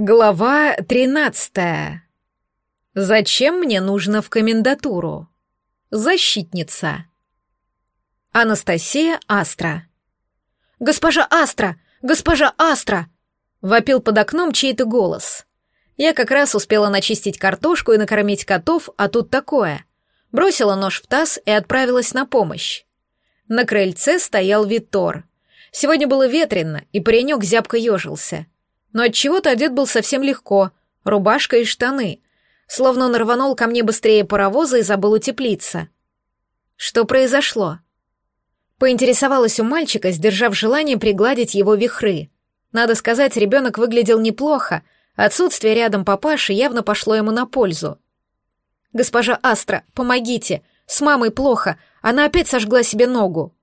Глава 13. Зачем мне нужно в комендатуру? Защитница. Анастасия Астра. Госпожа Астра, госпожа Астра, вопил под окном чей-то голос. Я как раз успела начистить картошку и накормить котов, а тут такое. Бросила нож в таз и отправилась на помощь. На крыльце стоял Витор. Сегодня было ветрено, и паренек зябко ежился но от чего-то одет был совсем легко, рубашка и штаны. Словно он рванул ко мне быстрее паровоза и забыл утеплиться. Что произошло? Поинтересовалась у мальчика, сдержав желание пригладить его вихры. Надо сказать, ребенок выглядел неплохо, отсутствие рядом папаши явно пошло ему на пользу. «Госпожа Астра, помогите! С мамой плохо, она опять сожгла себе ногу!»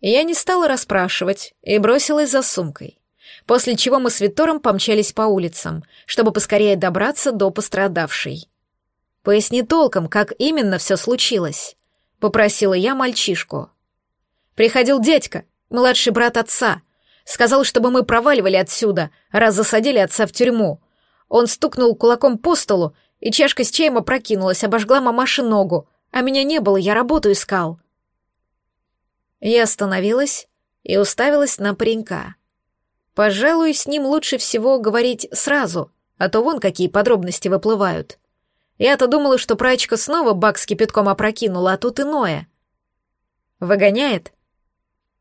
Я не стала расспрашивать и бросилась за сумкой после чего мы с Витором помчались по улицам, чтобы поскорее добраться до пострадавшей. «Поясни толком, как именно все случилось», — попросила я мальчишку. «Приходил дядька, младший брат отца. Сказал, чтобы мы проваливали отсюда, раз засадили отца в тюрьму. Он стукнул кулаком по столу, и чашка с чаем опрокинулась, обожгла мамаши ногу, а меня не было, я работу искал». Я остановилась и уставилась на паренька. Пожалуй, с ним лучше всего говорить сразу, а то вон какие подробности выплывают. Я-то думала, что прачка снова бак с кипятком опрокинула, а тут иное. Выгоняет?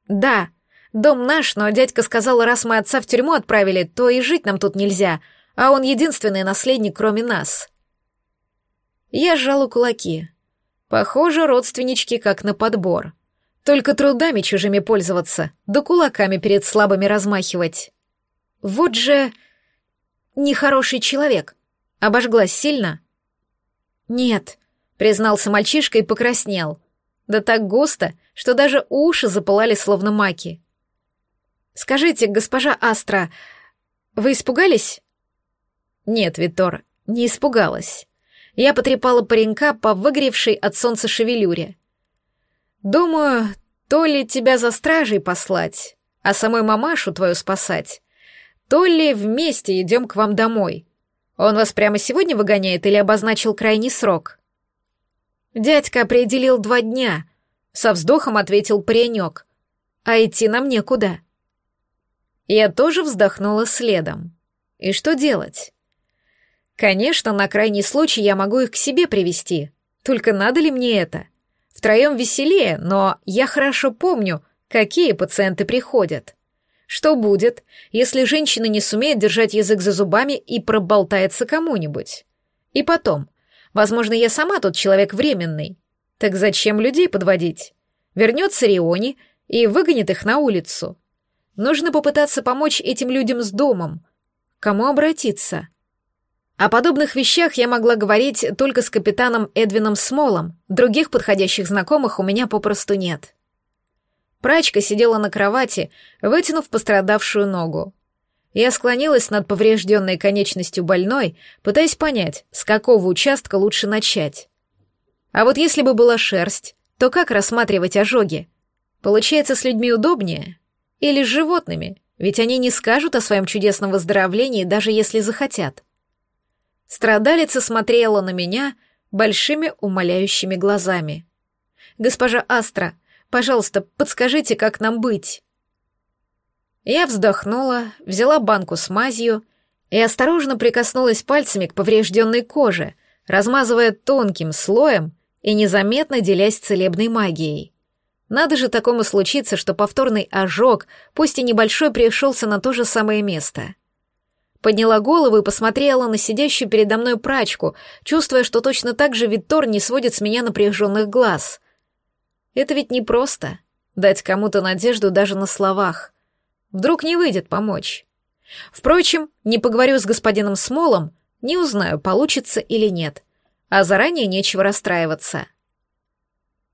Да, дом наш, но дядька сказал, раз мы отца в тюрьму отправили, то и жить нам тут нельзя, а он единственный наследник, кроме нас. Я сжала кулаки. Похоже, родственнички как на подбор. — только трудами чужими пользоваться, да кулаками перед слабыми размахивать. Вот же... нехороший человек. Обожглась сильно? Нет, признался мальчишка и покраснел. Да так густо, что даже уши запылали словно маки. Скажите, госпожа Астра, вы испугались? Нет, Витор, не испугалась. Я потрепала паренька по выгревшей от солнца шевелюре. Думаю, то ли тебя за стражей послать, а самой мамашу твою спасать, то ли вместе идем к вам домой. Он вас прямо сегодня выгоняет или обозначил крайний срок? Дядька определил два дня, со вздохом ответил паренек. А идти нам некуда. Я тоже вздохнула следом. И что делать? Конечно, на крайний случай я могу их к себе привести. Только надо ли мне это? — Втроем веселее, но я хорошо помню, какие пациенты приходят. Что будет, если женщина не сумеет держать язык за зубами и проболтается кому-нибудь? И потом, возможно, я сама тот человек временный. Так зачем людей подводить? Вернется Риони и выгонит их на улицу. Нужно попытаться помочь этим людям с домом. Кому обратиться? О подобных вещах я могла говорить только с капитаном Эдвином Смолом, других подходящих знакомых у меня попросту нет. Прачка сидела на кровати, вытянув пострадавшую ногу. Я склонилась над поврежденной конечностью больной, пытаясь понять, с какого участка лучше начать. А вот если бы была шерсть, то как рассматривать ожоги? Получается, с людьми удобнее? Или с животными? Ведь они не скажут о своем чудесном выздоровлении, даже если захотят. Страдалица смотрела на меня большими умоляющими глазами. «Госпожа Астра, пожалуйста, подскажите, как нам быть?» Я вздохнула, взяла банку с мазью и осторожно прикоснулась пальцами к поврежденной коже, размазывая тонким слоем и незаметно делясь целебной магией. Надо же такому случиться, что повторный ожог, пусть и небольшой, пришелся на то же самое место. Подняла голову и посмотрела на сидящую передо мной прачку, чувствуя, что точно так же Виттор не сводит с меня напряженных глаз. Это ведь непросто — дать кому-то надежду даже на словах. Вдруг не выйдет помочь. Впрочем, не поговорю с господином Смолом, не узнаю, получится или нет. А заранее нечего расстраиваться.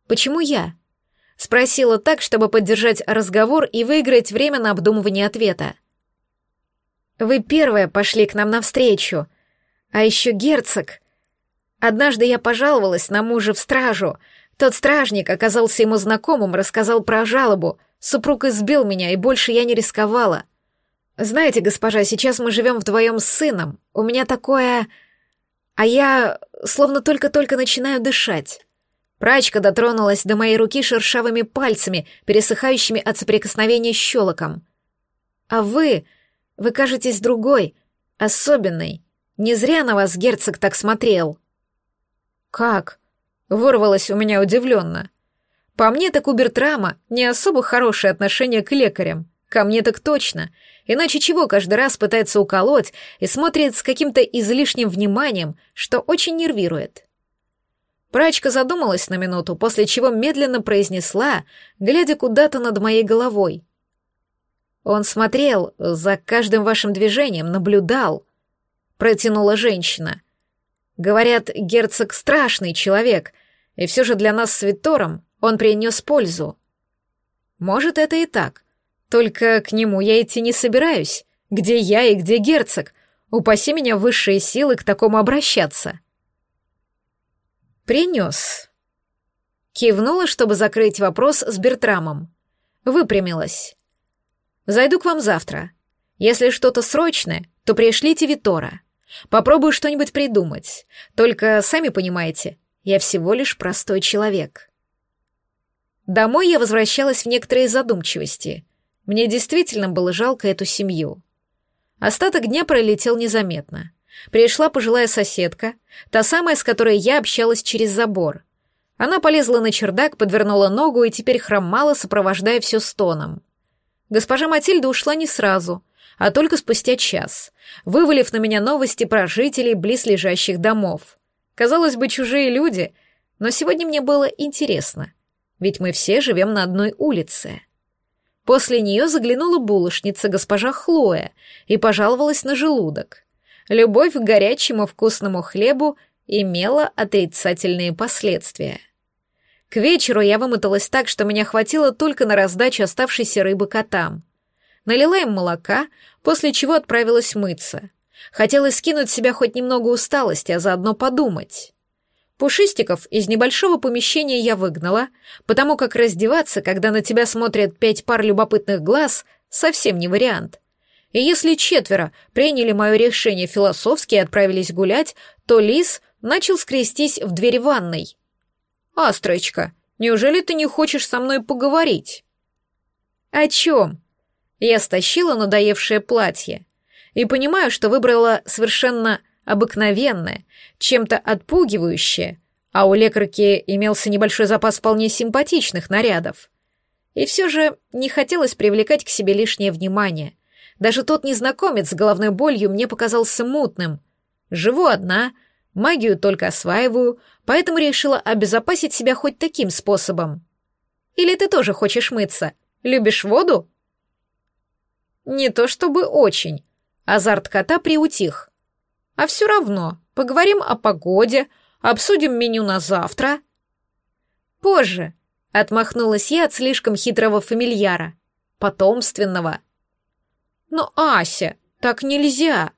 «Почему я?» — спросила так, чтобы поддержать разговор и выиграть время на обдумывание ответа. Вы первая пошли к нам навстречу. А еще герцог. Однажды я пожаловалась на мужа в стражу. Тот стражник оказался ему знакомым, рассказал про жалобу. Супруг избил меня, и больше я не рисковала. Знаете, госпожа, сейчас мы живем вдвоем с сыном. У меня такое... А я словно только-только начинаю дышать. Прачка дотронулась до моей руки шершавыми пальцами, пересыхающими от соприкосновения щелоком. А вы... Вы кажетесь другой, особенной. Не зря на вас герцог так смотрел». «Как?» — вырвалось у меня удивленно. «По мне так у Бертрама не особо хорошее отношение к лекарям. Ко мне так точно. Иначе чего каждый раз пытается уколоть и смотрит с каким-то излишним вниманием, что очень нервирует». Прачка задумалась на минуту, после чего медленно произнесла, глядя куда-то над моей головой. Он смотрел за каждым вашим движением, наблюдал, протянула женщина. Говорят, герцог страшный человек, и все же для нас с Витором он принес пользу. Может, это и так. Только к нему я идти не собираюсь. Где я и где герцог? Упаси меня высшие силы к такому обращаться. Принес. Кивнула, чтобы закрыть вопрос с Бертрамом. Выпрямилась. Зайду к вам завтра. Если что-то срочное, то пришлите Витора. Попробую что-нибудь придумать. Только, сами понимаете, я всего лишь простой человек. Домой я возвращалась в некоторой задумчивости. Мне действительно было жалко эту семью. Остаток дня пролетел незаметно. Пришла пожилая соседка, та самая, с которой я общалась через забор. Она полезла на чердак, подвернула ногу и теперь хромала, сопровождая все стоном. Госпожа Матильда ушла не сразу, а только спустя час, вывалив на меня новости про жителей близлежащих домов. Казалось бы, чужие люди, но сегодня мне было интересно, ведь мы все живем на одной улице. После нее заглянула булочница госпожа Хлоя и пожаловалась на желудок. Любовь к горячему вкусному хлебу имела отрицательные последствия. К вечеру я вымоталась так, что меня хватило только на раздачу оставшейся рыбы котам. Налила им молока, после чего отправилась мыться. Хотелось скинуть с себя хоть немного усталости, а заодно подумать. Пушистиков из небольшого помещения я выгнала, потому как раздеваться, когда на тебя смотрят пять пар любопытных глаз, совсем не вариант. И если четверо приняли мое решение философски и отправились гулять, то лис начал скрестись в дверь ванной. «Астрочка, неужели ты не хочешь со мной поговорить?» «О чем?» Я стащила надоевшее платье и понимаю, что выбрала совершенно обыкновенное, чем-то отпугивающее, а у лекарки имелся небольшой запас вполне симпатичных нарядов. И все же не хотелось привлекать к себе лишнее внимание. Даже тот незнакомец с головной болью мне показался мутным. Живу одна — Магию только осваиваю, поэтому решила обезопасить себя хоть таким способом. Или ты тоже хочешь мыться? Любишь воду? Не то чтобы очень. Азарт кота приутих. А все равно, поговорим о погоде, обсудим меню на завтра. Позже, отмахнулась я от слишком хитрого фамильяра, потомственного. Но Ася, так нельзя.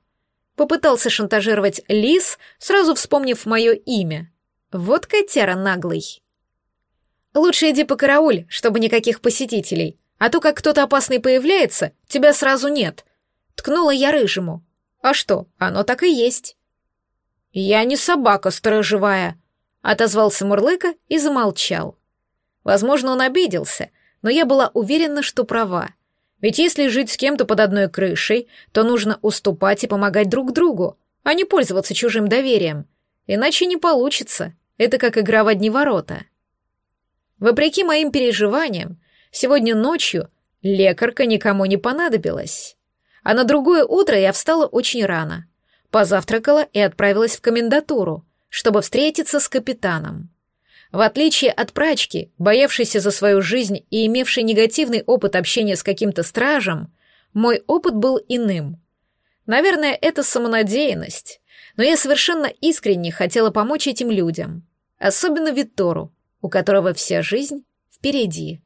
Попытался шантажировать Лис, сразу вспомнив мое имя. Вот котяра наглый. «Лучше иди по карауль, чтобы никаких посетителей, а то, как кто-то опасный появляется, тебя сразу нет», — ткнула я рыжему. «А что, оно так и есть». «Я не собака сторожевая», — отозвался Мурлыка и замолчал. Возможно, он обиделся, но я была уверена, что права — ведь если жить с кем-то под одной крышей, то нужно уступать и помогать друг другу, а не пользоваться чужим доверием. Иначе не получится. Это как игра в одни ворота. Вопреки моим переживаниям, сегодня ночью лекарка никому не понадобилась. А на другое утро я встала очень рано, позавтракала и отправилась в комендатуру, чтобы встретиться с капитаном. В отличие от прачки, боявшейся за свою жизнь и имевшей негативный опыт общения с каким-то стражем, мой опыт был иным. Наверное, это самонадеянность, но я совершенно искренне хотела помочь этим людям, особенно Виттору, у которого вся жизнь впереди.